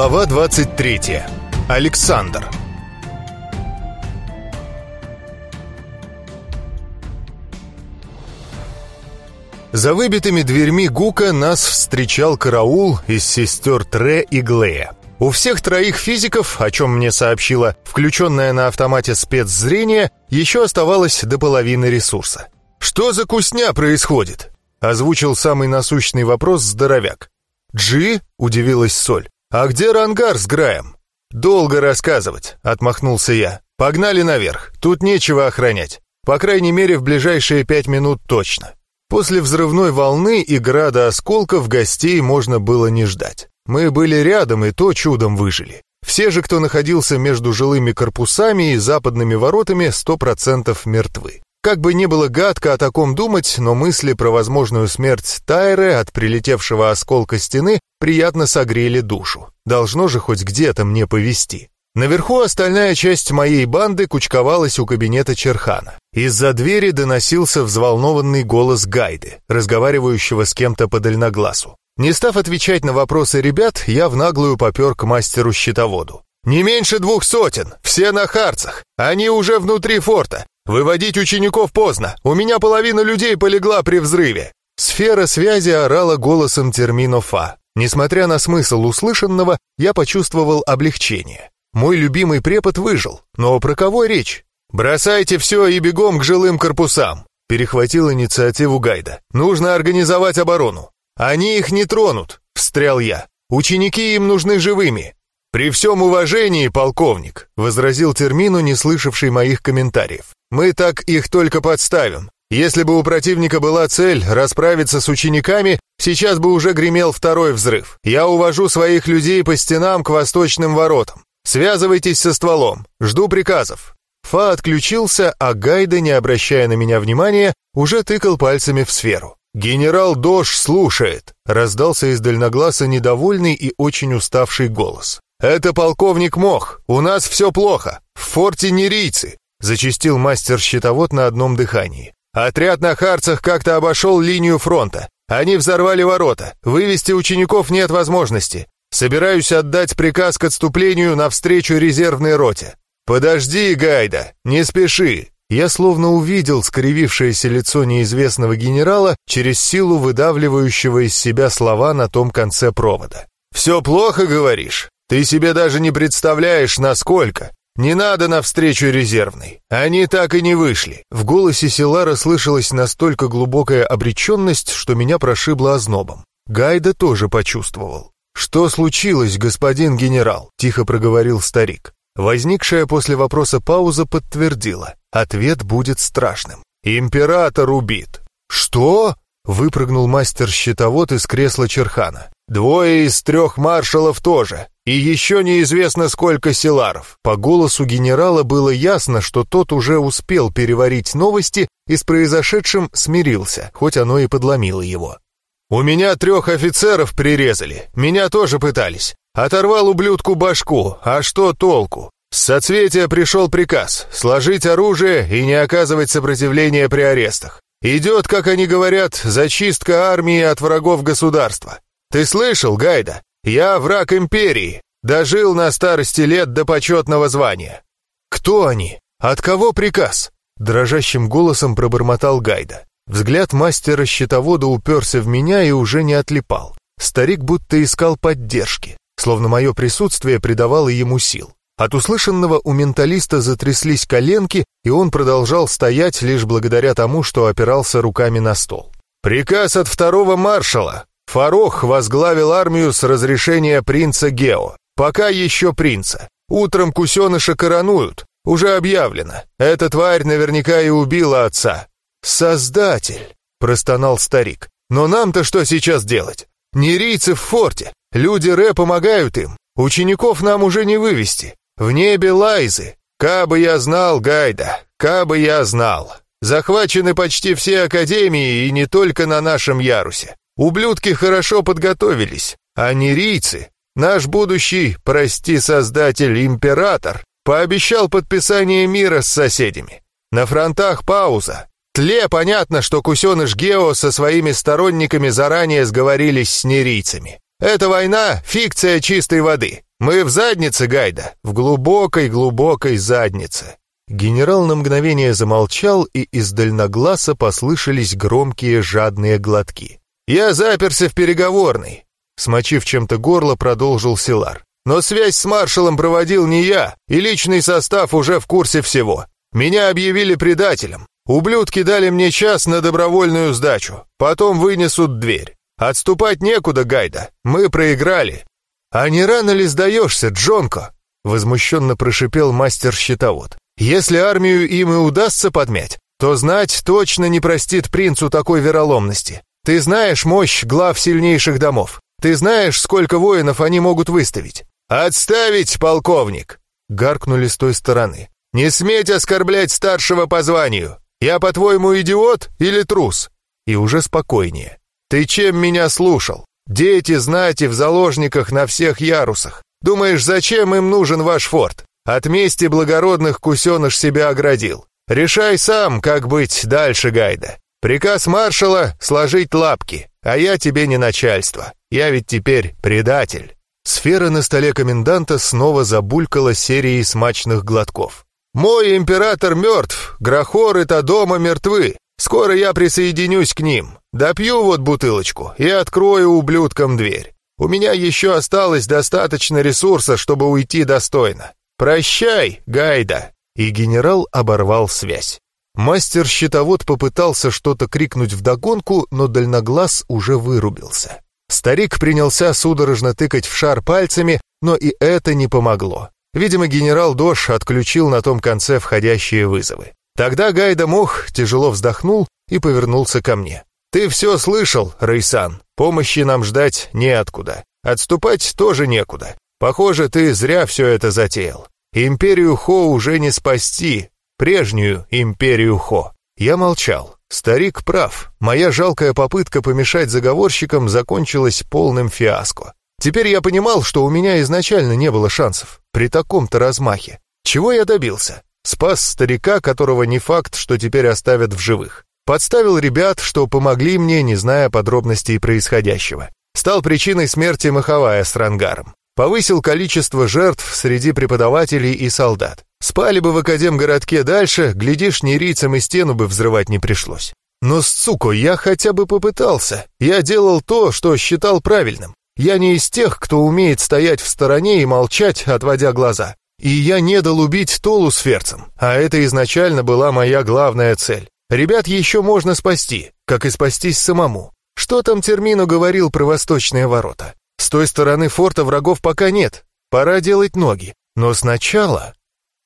Глава 23. Александр. За выбитыми дверьми Гука нас встречал караул из сестер Тре и Глея. У всех троих физиков, о чем мне сообщила включенное на автомате спецзрение, еще оставалось до половины ресурса. «Что за кусня происходит?» — озвучил самый насущный вопрос здоровяк. «Джи?» — удивилась Соль. «А где Рангар с Граем?» «Долго рассказывать», — отмахнулся я. «Погнали наверх, тут нечего охранять. По крайней мере, в ближайшие пять минут точно». После взрывной волны и града осколков гостей можно было не ждать. Мы были рядом и то чудом выжили. Все же, кто находился между жилыми корпусами и западными воротами, сто процентов мертвы. Как бы не было гадко о таком думать, но мысли про возможную смерть Тайры от прилетевшего осколка стены приятно согрели душу. Должно же хоть где-то мне повести. Наверху остальная часть моей банды кучковалась у кабинета Черхана. Из-за двери доносился взволнованный голос Гайды, разговаривающего с кем-то по дальногласу. Не став отвечать на вопросы ребят, я в наглую попер к мастеру-щитоводу. «Не меньше двух сотен, все на харцах, они уже внутри форта, «Выводить учеников поздно! У меня половина людей полегла при взрыве!» Сфера связи орала голосом термино «фа». Несмотря на смысл услышанного, я почувствовал облегчение. Мой любимый препод выжил, но про кого речь? «Бросайте все и бегом к жилым корпусам!» Перехватил инициативу Гайда. «Нужно организовать оборону. Они их не тронут!» Встрял я. «Ученики им нужны живыми!» «При всем уважении, полковник!» Возразил Термину, не слышавший моих комментариев. Мы так их только подставим. Если бы у противника была цель расправиться с учениками, сейчас бы уже гремел второй взрыв. Я увожу своих людей по стенам к восточным воротам. Связывайтесь со стволом. Жду приказов». Фа отключился, а Гайда, не обращая на меня внимания, уже тыкал пальцами в сферу. «Генерал Дош слушает», — раздался из дальногласа недовольный и очень уставший голос. «Это полковник Мох. У нас все плохо. В форте нерийцы. Зачистил мастер-щитовод на одном дыхании. Отряд на Харцах как-то обошел линию фронта. Они взорвали ворота. Вывести учеников нет возможности. Собираюсь отдать приказ к отступлению навстречу резервной роте. Подожди, Гайда, не спеши. Я словно увидел скривившееся лицо неизвестного генерала через силу выдавливающего из себя слова на том конце провода. «Все плохо, говоришь? Ты себе даже не представляешь, насколько. «Не надо навстречу резервной. Они так и не вышли». В голосе Силара слышалась настолько глубокая обреченность, что меня прошибло ознобом. Гайда тоже почувствовал. «Что случилось, господин генерал?» — тихо проговорил старик. Возникшая после вопроса пауза подтвердила. Ответ будет страшным. «Император убит». «Что?» — выпрыгнул мастер-щитовод из кресла Черхана. «Двое из трех маршалов тоже. И еще неизвестно, сколько селаров. По голосу генерала было ясно, что тот уже успел переварить новости и с произошедшим смирился, хоть оно и подломило его. «У меня трех офицеров прирезали, меня тоже пытались. Оторвал ублюдку башку, а что толку? С соцветия пришел приказ сложить оружие и не оказывать сопротивления при арестах. Идет, как они говорят, зачистка армии от врагов государства. Ты слышал, Гайда? Я враг империи, дожил на старости лет до почетного звания. Кто они? От кого приказ? Дрожащим голосом пробормотал Гайда. Взгляд мастера-щитовода уперся в меня и уже не отлипал. Старик будто искал поддержки, словно мое присутствие придавало ему сил. От услышанного у менталиста затряслись коленки, и он продолжал стоять лишь благодаря тому, что опирался руками на стол. «Приказ от второго маршала! Фарох возглавил армию с разрешения принца Гео. Пока еще принца. Утром кусеныша коронуют. Уже объявлено. Эта тварь наверняка и убила отца. «Создатель!» — простонал старик. «Но нам-то что сейчас делать? Нерийцы в форте. Люди Ре помогают им. Учеников нам уже не вывести. В небе лайзы. Кабы я знал, Гайда, кабы я знал. Захвачены почти все академии и не только на нашем ярусе. Ублюдки хорошо подготовились, а нерийцы, наш будущий, прости создатель, император, пообещал подписание мира с соседями. На фронтах пауза. Тле понятно, что кусеныш Гео со своими сторонниками заранее сговорились с нерийцами. Эта война — фикция чистой воды. Мы в заднице, Гайда, в глубокой-глубокой заднице». Генерал на мгновение замолчал, и из дальногласа послышались громкие жадные глотки. «Я заперся в переговорной», — смочив чем-то горло, продолжил Силар. «Но связь с маршалом проводил не я, и личный состав уже в курсе всего. Меня объявили предателем. Ублюдки дали мне час на добровольную сдачу, потом вынесут дверь. Отступать некуда, Гайда, мы проиграли». «А не рано ли сдаешься, Джонко?» — возмущенно прошипел мастер-щитовод. Если армию им и удастся подмять, то знать точно не простит принцу такой вероломности. Ты знаешь мощь глав сильнейших домов. Ты знаешь, сколько воинов они могут выставить. «Отставить, полковник!» — гаркнули с той стороны. «Не сметь оскорблять старшего по званию! Я, по-твоему, идиот или трус?» И уже спокойнее. «Ты чем меня слушал? Дети, знати, в заложниках на всех ярусах. Думаешь, зачем им нужен ваш форт? От мести благородных кусеныш себя оградил. Решай сам, как быть дальше, Гайда. Приказ маршала — сложить лапки, а я тебе не начальство. Я ведь теперь предатель». Сфера на столе коменданта снова забулькала серией смачных глотков. «Мой император мертв, Грохоры-то дома мертвы. Скоро я присоединюсь к ним. Допью вот бутылочку и открою ублюдкам дверь. У меня еще осталось достаточно ресурса, чтобы уйти достойно. «Прощай, Гайда!» И генерал оборвал связь. Мастер-щитовод попытался что-то крикнуть вдогонку, но дальноглаз уже вырубился. Старик принялся судорожно тыкать в шар пальцами, но и это не помогло. Видимо, генерал Дош отключил на том конце входящие вызовы. Тогда Гайда Мох тяжело вздохнул и повернулся ко мне. «Ты все слышал, Рейсан. Помощи нам ждать неоткуда. Отступать тоже некуда. Похоже, ты зря все это затеял. Империю Хо уже не спасти, прежнюю империю Хо. Я молчал. Старик прав. Моя жалкая попытка помешать заговорщикам закончилась полным фиаско. Теперь я понимал, что у меня изначально не было шансов. При таком-то размахе. Чего я добился? Спас старика, которого не факт, что теперь оставят в живых. Подставил ребят, что помогли мне, не зная подробностей происходящего. Стал причиной смерти Маховая с Рангаром. Повысил количество жертв среди преподавателей и солдат. Спали бы в Академгородке дальше, глядишь, нерийцам и стену бы взрывать не пришлось. Но, сука, я хотя бы попытался. Я делал то, что считал правильным. Я не из тех, кто умеет стоять в стороне и молчать, отводя глаза. И я не дал убить Толу с Ферцем, а это изначально была моя главная цель. Ребят еще можно спасти, как и спастись самому. Что там Термину говорил про восточные ворота? С той стороны форта врагов пока нет. Пора делать ноги. Но сначала...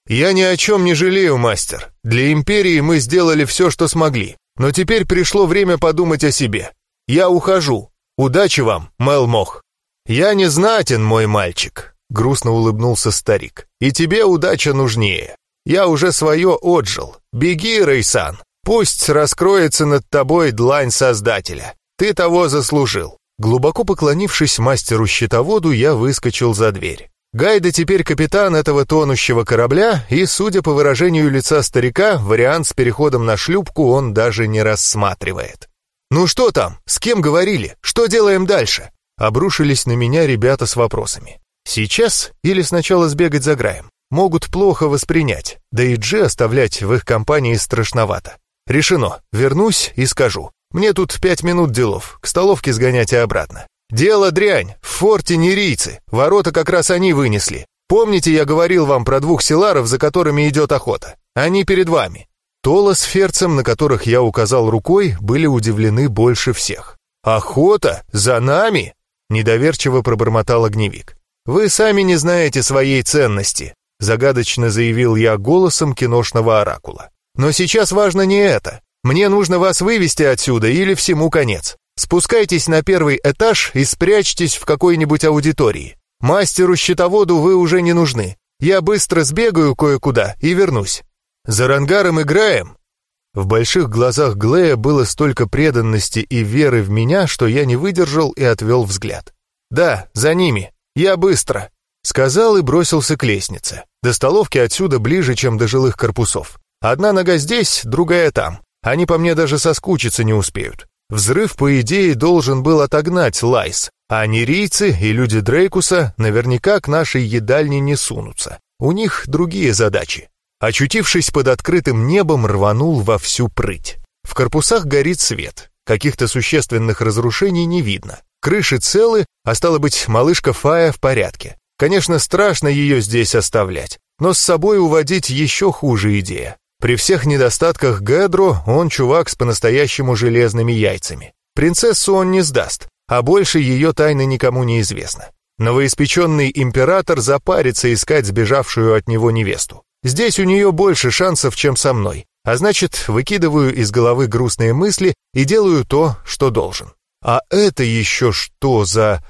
Я ни о чем не жалею, мастер. Для Империи мы сделали все, что смогли. Но теперь пришло время подумать о себе. Я ухожу. Удачи вам, Мелмох. Я не знатен, мой мальчик. Грустно улыбнулся старик. И тебе удача нужнее. Я уже свое отжил. Беги, Рейсан. Пусть раскроется над тобой длань Создателя. Ты того заслужил. Глубоко поклонившись мастеру-щитоводу, я выскочил за дверь. Гайда теперь капитан этого тонущего корабля, и, судя по выражению лица старика, вариант с переходом на шлюпку он даже не рассматривает. «Ну что там? С кем говорили? Что делаем дальше?» Обрушились на меня ребята с вопросами. «Сейчас или сначала сбегать за Граем? Могут плохо воспринять, да и Джи оставлять в их компании страшновато. Решено, вернусь и скажу. Мне тут пять минут делов, к столовке сгонять и обратно. Дело дрянь, в форте нерийцы, ворота как раз они вынесли. Помните, я говорил вам про двух селаров, за которыми идет охота? Они перед вами. Тола с Ферцем, на которых я указал рукой, были удивлены больше всех. «Охота? За нами?» — недоверчиво пробормотал огневик. «Вы сами не знаете своей ценности», — загадочно заявил я голосом киношного оракула. «Но сейчас важно не это. Мне нужно вас вывести отсюда или всему конец. Спускайтесь на первый этаж и спрячьтесь в какой-нибудь аудитории. Мастеру-счетоводу вы уже не нужны. Я быстро сбегаю кое-куда и вернусь. За рангаром играем?» В больших глазах Глея было столько преданности и веры в меня, что я не выдержал и отвел взгляд. «Да, за ними. Я быстро», — сказал и бросился к лестнице. До столовки отсюда ближе, чем до жилых корпусов. Одна нога здесь, другая там. Они по мне даже соскучиться не успеют. Взрыв, по идее, должен был отогнать Лайс, а нерийцы и люди Дрейкуса наверняка к нашей едальне не сунутся. У них другие задачи. Очутившись под открытым небом, рванул во всю прыть. В корпусах горит свет. Каких-то существенных разрушений не видно. Крыши целы, а стало быть, малышка Фая в порядке. Конечно, страшно ее здесь оставлять, но с собой уводить еще хуже идея. При всех недостатках Гэдро он чувак с по-настоящему железными яйцами. Принцессу он не сдаст, а больше ее тайны никому не известно. Новоиспеченный император запарится искать сбежавшую от него невесту. Здесь у нее больше шансов, чем со мной, а значит, выкидываю из головы грустные мысли и делаю то, что должен. А это еще что за...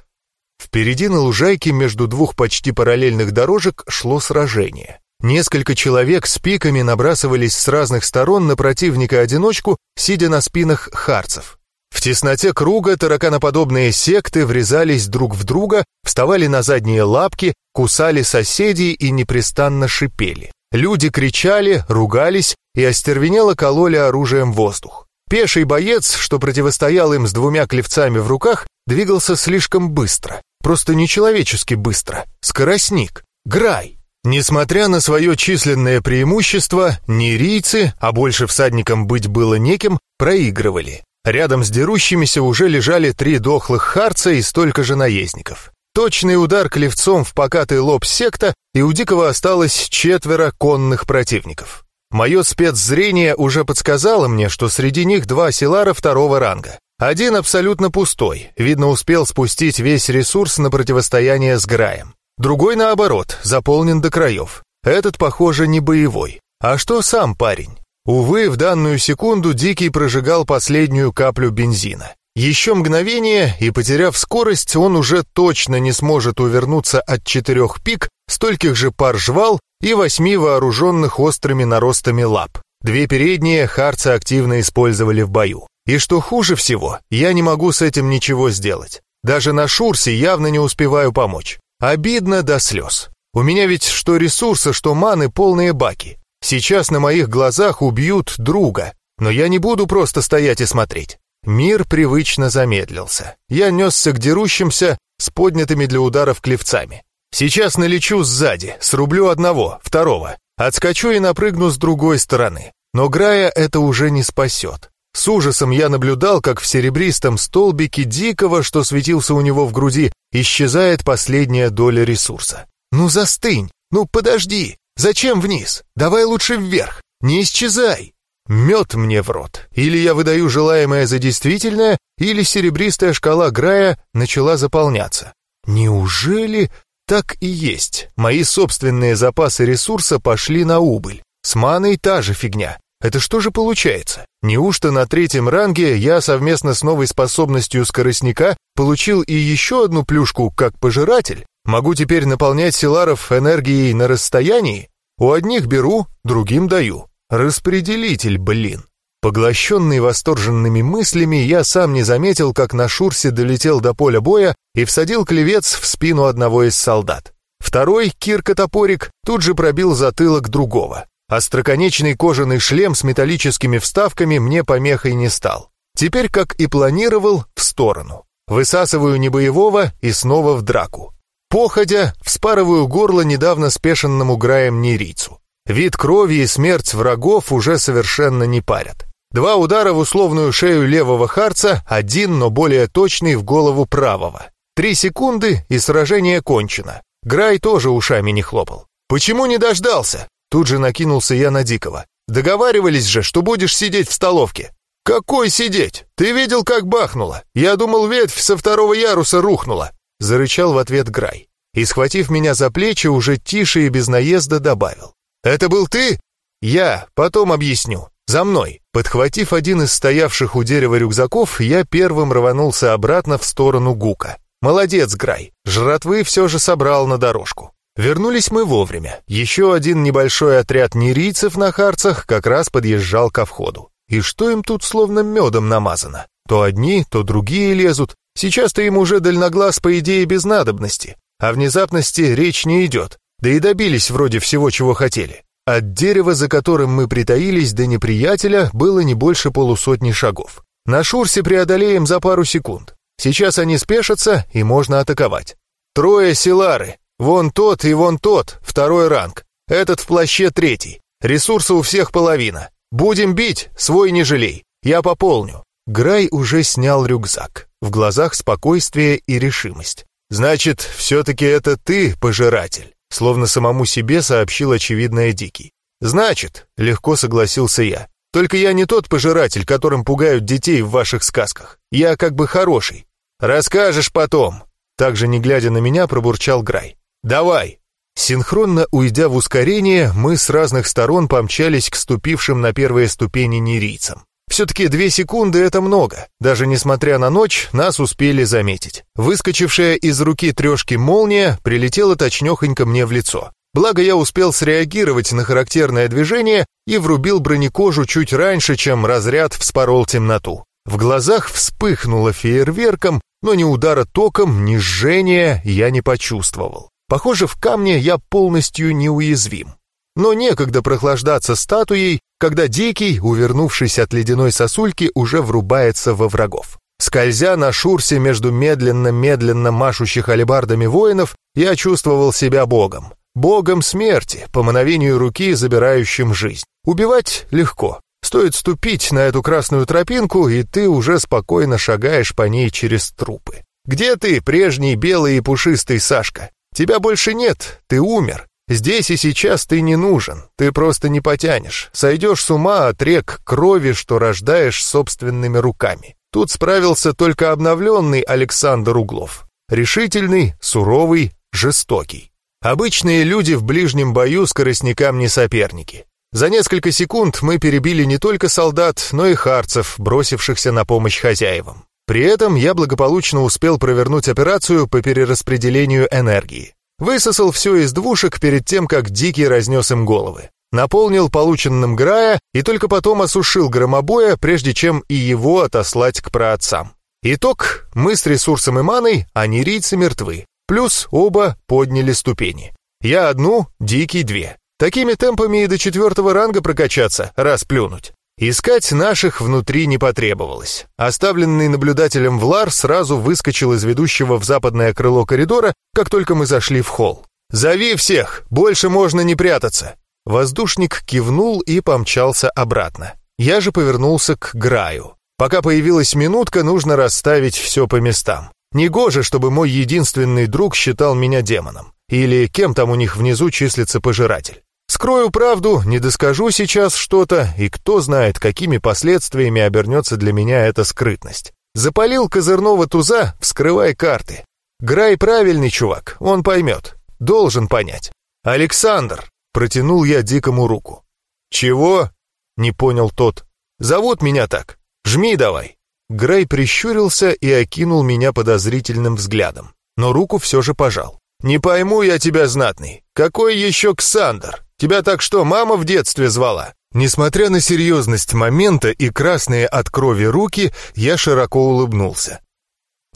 Впереди на лужайке между двух почти параллельных дорожек шло сражение. Несколько человек с пиками набрасывались с разных сторон на противника-одиночку, сидя на спинах харцев. В тесноте круга тараканоподобные секты врезались друг в друга, вставали на задние лапки, кусали соседей и непрестанно шипели. Люди кричали, ругались и остервенело кололи оружием воздух. Пеший боец, что противостоял им с двумя клевцами в руках, двигался слишком быстро. Просто нечеловечески быстро. Скоростник. Грай. Несмотря на свое численное преимущество, нерийцы, а больше всадникам быть было неким, проигрывали. Рядом с дерущимися уже лежали три дохлых харца и столько же наездников. Точный удар клевцом в покатый лоб секта, и у Дикого осталось четверо конных противников. Мое спецзрение уже подсказало мне, что среди них два селара второго ранга. Один абсолютно пустой, видно успел спустить весь ресурс на противостояние с Граем. Другой, наоборот, заполнен до краев. Этот, похоже, не боевой. А что сам парень? Увы, в данную секунду Дикий прожигал последнюю каплю бензина. Еще мгновение, и, потеряв скорость, он уже точно не сможет увернуться от четырех пик, стольких же пар жвал и восьми вооруженных острыми наростами лап. Две передние харцы активно использовали в бою. И что хуже всего, я не могу с этим ничего сделать. Даже на Шурсе явно не успеваю помочь. Обидно до слез. У меня ведь что ресурсы, что маны полные баки. Сейчас на моих глазах убьют друга, но я не буду просто стоять и смотреть. Мир привычно замедлился. Я несся к дерущимся с поднятыми для ударов клевцами. Сейчас налечу сзади, срублю одного, второго. Отскочу и напрыгну с другой стороны. Но Грая это уже не спасет. С ужасом я наблюдал, как в серебристом столбике дикого, что светился у него в груди, исчезает последняя доля ресурса. «Ну застынь! Ну подожди! Зачем вниз? Давай лучше вверх! Не исчезай!» Мед мне в рот. Или я выдаю желаемое за действительное, или серебристая шкала Грая начала заполняться. Неужели так и есть? Мои собственные запасы ресурса пошли на убыль. С маной та же фигня. Это что же получается? Неужто на третьем ранге я совместно с новой способностью скоростника получил и еще одну плюшку как пожиратель? Могу теперь наполнять силаров энергией на расстоянии? У одних беру, другим даю. Распределитель, блин. Поглощенный восторженными мыслями, я сам не заметил, как на Шурсе долетел до поля боя и всадил клевец в спину одного из солдат. Второй, Кирка-топорик, тут же пробил затылок другого. Остроконечный кожаный шлем с металлическими вставками мне помехой не стал. Теперь, как и планировал, в сторону. Высасываю небоевого и снова в драку. Походя, вспарываю горло недавно спешенному граем нерийцу. Вид крови и смерть врагов уже совершенно не парят. Два удара в условную шею левого харца, один, но более точный в голову правого. Три секунды, и сражение кончено. Грай тоже ушами не хлопал. «Почему не дождался?» Тут же накинулся я на Дикого. «Договаривались же, что будешь сидеть в столовке». «Какой сидеть? Ты видел, как бахнуло? Я думал, ветвь со второго яруса рухнула!» Зарычал в ответ Грай. И, схватив меня за плечи, уже тише и без наезда добавил. «Это был ты?» «Я, потом объясню. За мной!» Подхватив один из стоявших у дерева рюкзаков, я первым рванулся обратно в сторону Гука. «Молодец, Грай! Жратвы все же собрал на дорожку». Вернулись мы вовремя. Еще один небольшой отряд нерийцев на харцах как раз подъезжал ко входу. И что им тут словно медом намазано? То одни, то другие лезут. Сейчас-то им уже дальноглаз, по идее, без надобности. О внезапности речь не идет. Да и добились вроде всего, чего хотели. От дерева, за которым мы притаились, до неприятеля было не больше полусотни шагов. На Шурсе преодолеем за пару секунд. Сейчас они спешатся, и можно атаковать. Трое силары. Вон тот и вон тот, второй ранг. Этот в плаще третий. Ресурсы у всех половина. Будем бить, свой не жалей. Я пополню. Грай уже снял рюкзак. В глазах спокойствие и решимость. «Значит, все-таки это ты, пожиратель», словно самому себе сообщил очевидное Дикий. «Значит», — легко согласился я, «только я не тот пожиратель, которым пугают детей в ваших сказках. Я как бы хороший. Расскажешь потом», — также не глядя на меня пробурчал Грай. «Давай». Синхронно уйдя в ускорение, мы с разных сторон помчались к ступившим на первые ступени нерийцам. Все-таки две секунды — это много. Даже несмотря на ночь, нас успели заметить. Выскочившая из руки трешки молния прилетела точнехонько мне в лицо. Благо я успел среагировать на характерное движение и врубил бронекожу чуть раньше, чем разряд вспорол темноту. В глазах вспыхнуло фейерверком, но ни удара током, ни жжения я не почувствовал. Похоже, в камне я полностью неуязвим. Но некогда прохлаждаться статуей, когда Дикий, увернувшись от ледяной сосульки, уже врубается во врагов. Скользя на шурсе между медленно-медленно машущих алебардами воинов, я чувствовал себя богом. Богом смерти, по мановению руки, забирающим жизнь. Убивать легко. Стоит ступить на эту красную тропинку, и ты уже спокойно шагаешь по ней через трупы. Где ты, прежний белый и пушистый Сашка? Тебя больше нет, ты умер. Здесь и сейчас ты не нужен, ты просто не потянешь. Сойдешь с ума от рек крови, что рождаешь собственными руками. Тут справился только обновленный Александр Углов. Решительный, суровый, жестокий. Обычные люди в ближнем бою скоростникам не соперники. За несколько секунд мы перебили не только солдат, но и харцев, бросившихся на помощь хозяевам. При этом я благополучно успел провернуть операцию по перераспределению энергии. Высосал все из двушек перед тем, как Дикий разнес им головы. Наполнил полученным Грая и только потом осушил громобоя, прежде чем и его отослать к праотцам. Итог — мы с ресурсом и маной, а нерийцы мертвы. Плюс оба подняли ступени. Я одну, Дикий две. Такими темпами и до четвертого ранга прокачаться, раз плюнуть. Искать наших внутри не потребовалось. Оставленный наблюдателем Влар сразу выскочил из ведущего в западное крыло коридора, как только мы зашли в холл. «Зови всех! Больше можно не прятаться!» Воздушник кивнул и помчался обратно. Я же повернулся к Граю. Пока появилась минутка, нужно расставить все по местам. Негоже, чтобы мой единственный друг считал меня демоном. Или кем там у них внизу числится пожиратель. Скрою правду, не доскажу сейчас что-то, и кто знает, какими последствиями обернется для меня эта скрытность. Запалил козырного туза, вскрывай карты. Грай правильный чувак, он поймет. Должен понять. «Александр!» — протянул я дикому руку. «Чего?» — не понял тот. «Зовут меня так. Жми давай». Грай прищурился и окинул меня подозрительным взглядом, но руку все же пожал. «Не пойму я тебя, знатный. Какой еще Ксандр? Тебя так что, мама в детстве звала?» Несмотря на серьезность момента и красные от крови руки, я широко улыбнулся.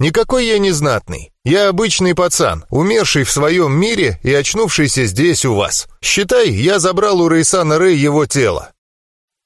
«Никакой я не знатный. Я обычный пацан, умерший в своем мире и очнувшийся здесь у вас. Считай, я забрал у Рейсана Рэй его тело».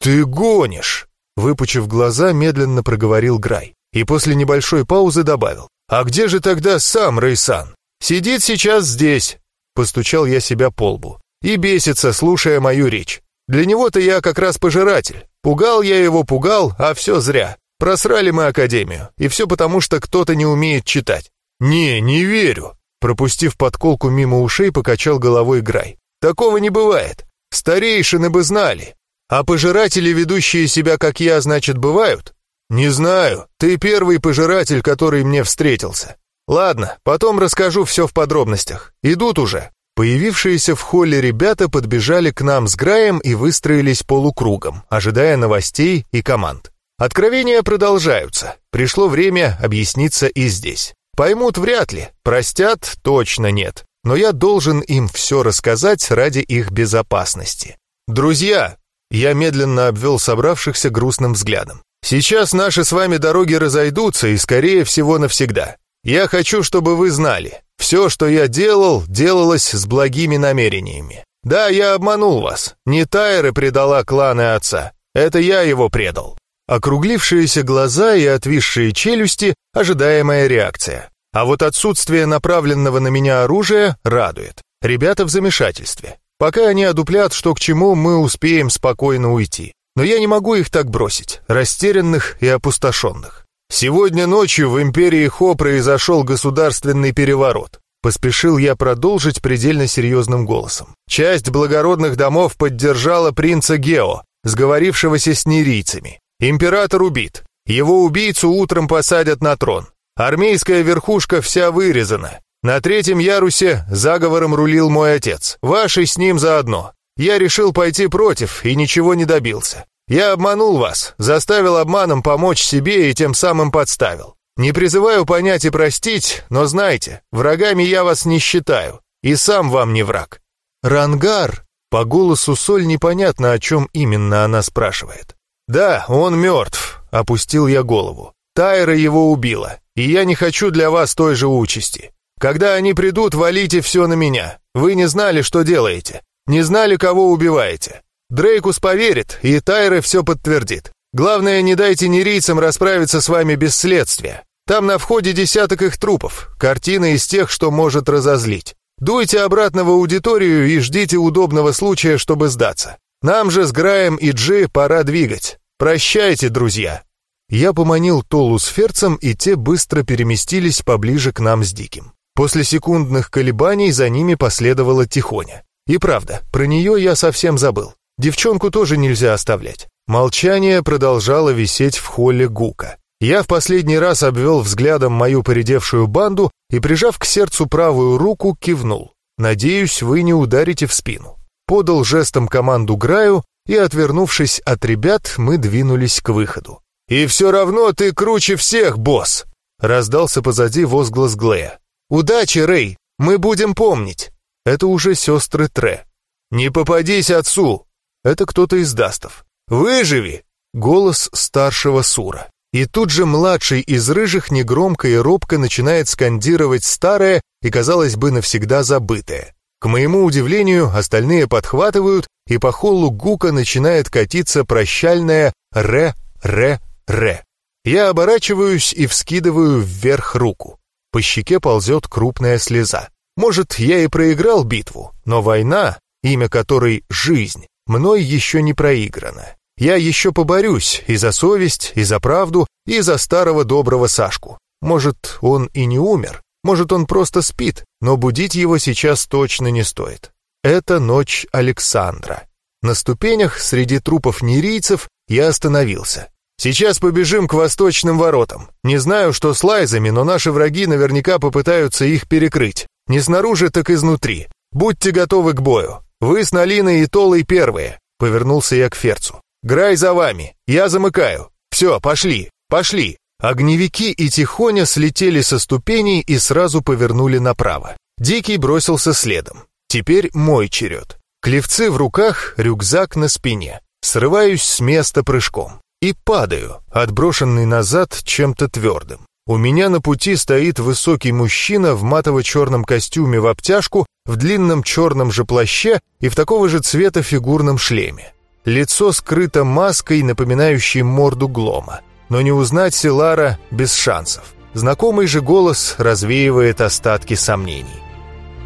«Ты гонишь!» Выпучив глаза, медленно проговорил Грай. И после небольшой паузы добавил. «А где же тогда сам Рейсан? Сидит сейчас здесь!» Постучал я себя по лбу и бесится, слушая мою речь. Для него-то я как раз пожиратель. Пугал я его, пугал, а все зря. Просрали мы академию, и все потому, что кто-то не умеет читать. Не, не верю. Пропустив подколку мимо ушей, покачал головой Грай. Такого не бывает. Старейшины бы знали. А пожиратели, ведущие себя как я, значит, бывают? Не знаю. Ты первый пожиратель, который мне встретился. Ладно, потом расскажу все в подробностях. Идут уже. Появившиеся в холле ребята подбежали к нам с Граем и выстроились полукругом, ожидая новостей и команд. Откровения продолжаются. Пришло время объясниться и здесь. Поймут вряд ли, простят точно нет. Но я должен им все рассказать ради их безопасности. Друзья, я медленно обвел собравшихся грустным взглядом. Сейчас наши с вами дороги разойдутся и, скорее всего, навсегда. Я хочу, чтобы вы знали, все, что я делал, делалось с благими намерениями. Да, я обманул вас. Не Тайры предала кланы отца. Это я его предал. округлившиеся глаза и отвисшие челюсти – ожидаемая реакция. А вот отсутствие направленного на меня оружия радует. Ребята в замешательстве. Пока они одуплят, что к чему, мы успеем спокойно уйти. Но я не могу их так бросить, растерянных и опустошенных. Сегодня ночью в империи Хо произошел государственный переворот. Поспешил я продолжить предельно серьезным голосом. Часть благородных домов поддержала принца Гео, сговорившегося с нерийцами. Император убит. Его убийцу утром посадят на трон. Армейская верхушка вся вырезана. На третьем ярусе заговором рулил мой отец. Ваши с ним заодно. Я решил пойти против и ничего не добился. Я обманул вас, заставил обманом помочь себе и тем самым подставил. Не призываю понять и простить, но знайте, врагами я вас не считаю, и сам вам не враг. Рангар, по голосу Соль непонятно, о чем именно она спрашивает. Да, он мертв, опустил я голову. Тайра его убила, и я не хочу для вас той же участи. Когда они придут, валите все на меня. Вы не знали, что делаете. Не знали, кого убиваете. Дрейкус поверит, и Тайра все подтвердит. Главное, не дайте нерийцам расправиться с вами без следствия. Там на входе десяток их трупов, картина из тех, что может разозлить. Дуйте обратно в аудиторию и ждите удобного случая, чтобы сдаться. Нам же с Граем и Джи пора двигать. Прощайте, друзья. Я поманил Толу с Ферцем, и те быстро переместились поближе к нам с Диким. После секундных колебаний за ними последовала Тихоня. И правда, про нее я совсем забыл. Девчонку тоже нельзя оставлять. Молчание продолжало висеть в холле Гука. Я в последний раз обвел взглядом мою поредевшую банду и, прижав к сердцу правую руку, кивнул. «Надеюсь, вы не ударите в спину». Подал жестом команду Граю, и, отвернувшись от ребят, мы двинулись к выходу. «И все равно ты круче всех, босс!» Раздался позади возглас Глея. «Удачи, Рэй! Мы будем помнить!» Это уже сестры Тре. «Не попадись отцу!» Это кто-то из Дастов. «Выживи!» Голос старшего Сура. И тут же младший из рыжих негромко и робко начинает скандировать старое и, казалось бы, навсегда забытое. К моему удивлению, остальные подхватывают, и по холлу Гука начинает катиться прощальное «ре-ре-ре». Я оборачиваюсь и вскидываю вверх руку. По щеке ползет крупная слеза. Может, я и проиграл битву, но война, имя которой «жизнь», мной еще не проиграна. Я еще поборюсь и за совесть, и за правду, и за старого доброго Сашку. Может, он и не умер, может, он просто спит, но будить его сейчас точно не стоит. Это ночь Александра. На ступенях среди трупов нерийцев я остановился. Сейчас побежим к восточным воротам. Не знаю, что с лайзами, но наши враги наверняка попытаются их перекрыть. Не снаружи, так изнутри. Будьте готовы к бою. Вы с Налиной и Толой первые. Повернулся я к Ферцу. Грай за вами. Я замыкаю. Все, пошли, пошли. Огневики и Тихоня слетели со ступеней и сразу повернули направо. Дикий бросился следом. Теперь мой черед. Клевцы в руках, рюкзак на спине. Срываюсь с места прыжком. И падаю, отброшенный назад чем-то твердым. У меня на пути стоит высокий мужчина в матово-черном костюме в обтяжку, в длинном черном же плаще и в такого же цвета фигурном шлеме. Лицо скрыто маской, напоминающей морду Глома. Но не узнать Силара без шансов. Знакомый же голос развеивает остатки сомнений.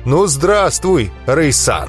«Ну, здравствуй, Рейсан!»